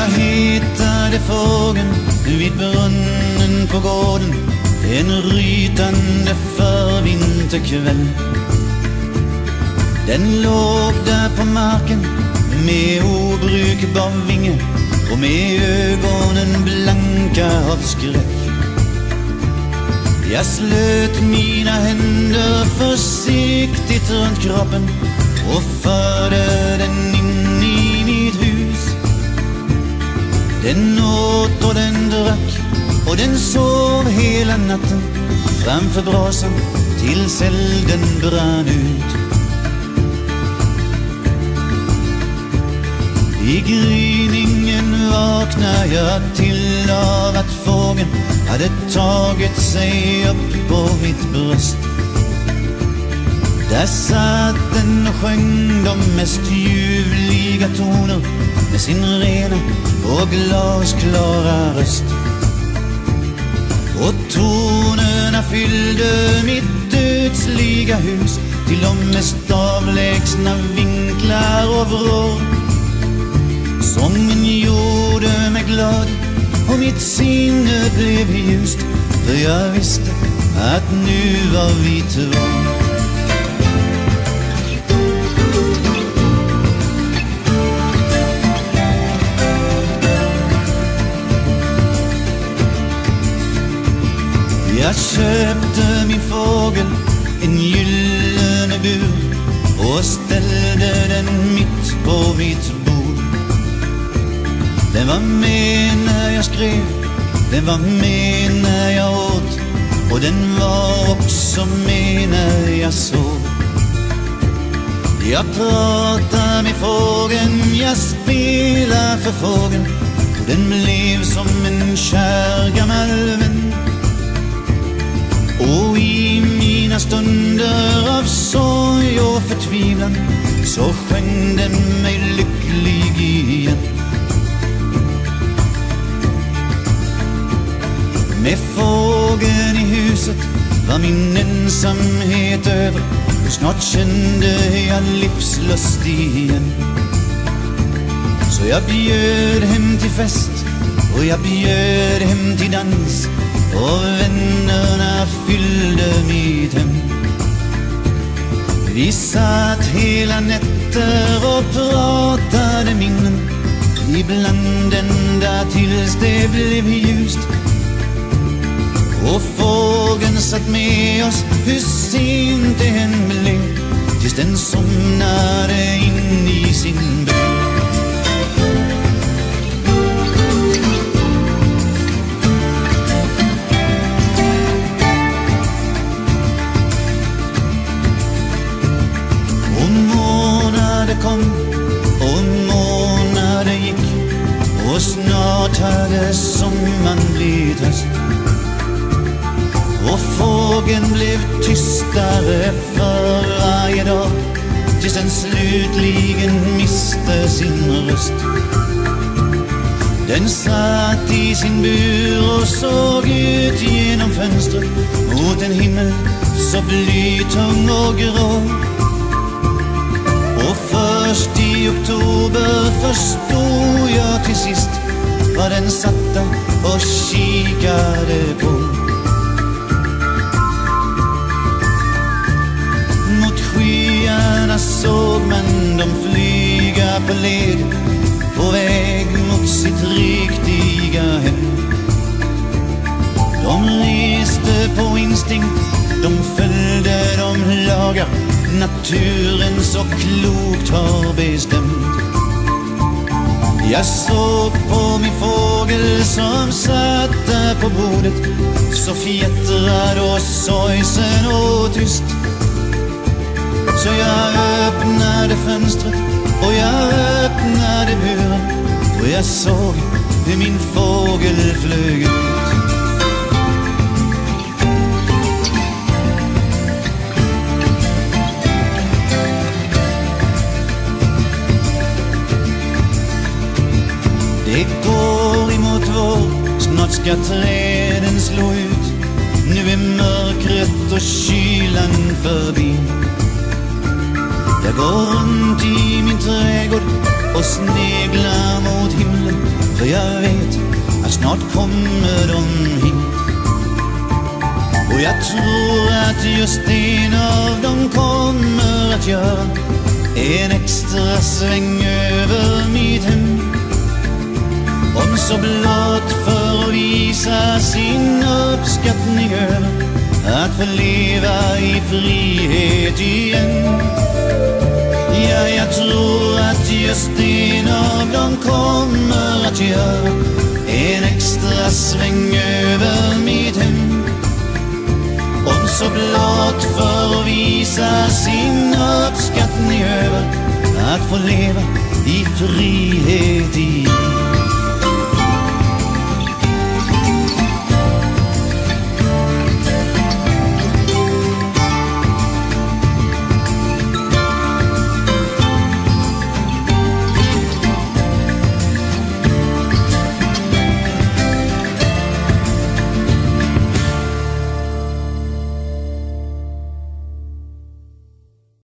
Jag hittade fågeln vid brunnen på gården En rytande förvinterkväll Den låg där på marken med obrukbar vinge och med ögonen blanka av skräck. Jag slöt mina händer försiktigt runt kroppen och Den åt och den drack och den sov hela natten framför brasan tills elden brann ut. I gryningen vaknar jag till av att fågeln hade tagit sig upp på mitt bröst. Där satt den och sjöng de mest ljuvliga toner med sin rena och glasklara röst. Och tonerna fyllde mitt ödsliga hus till de mest avlägsna vinklar och vrår. Sången gjorde mig glad och mitt sinne blev ljust för jag visste att nu var vi två. Jag köpte min fågel en gyllene bur och ställde den mitt på mitt bord. Den var med när jag skrev, den var med när jag åt och den var också med när jag sov. Jag pratar med fågeln, jag spelar för fågeln och den blev som en kär gammal vän. Så sjöng den mig lycklig igen. Med fågeln i huset var min ensamhet över och snart kände jag livslust igen. Så jag bjöd hem till fest och jag bjöd hem till dans och vännerna fyllde mitt hem. Vi satt hela nätter och pratade minnen ibland ända tills det blev ljust. Och fågeln satt med oss hur sent det än blev tills den somnade in i sin bur. Höst. Och fågeln blev tystare för varje dag tills den slutligen miste sin röst. Den satt i sin bur och såg ut genom fönstret mot en himmel så blytung och grå. Och först i oktober förstod jag till sist var den satt och kikade på. Mot skyarna såg man dem flyga på led på väg mot sitt riktiga hem. De reste på instinkt, de följde de lagar naturen så klokt har bestämt. Jag såg på min fågel som satt där på bordet så fjättrad och sorgsen och tyst. Så jag öppnade fönstret och jag öppnade buren och jag såg hur min fågel flög ut. Det går emot vår, snart ska träden slå ut. Nu är mörkret och kylan förbi. Jag går runt i min trädgård och sneglar mot himlen för jag vet att snart kommer de hit. Och jag tror att just en av dem kommer att göra en extra sväng över mitt hem. Om så blott för att visa sin uppskattning över att få leva i frihet igen. Ja, jag tror att just en av dem kommer att göra en extra sväng över mitt hem. Om så blott för att visa sin uppskattning över att få leva i frihet igen.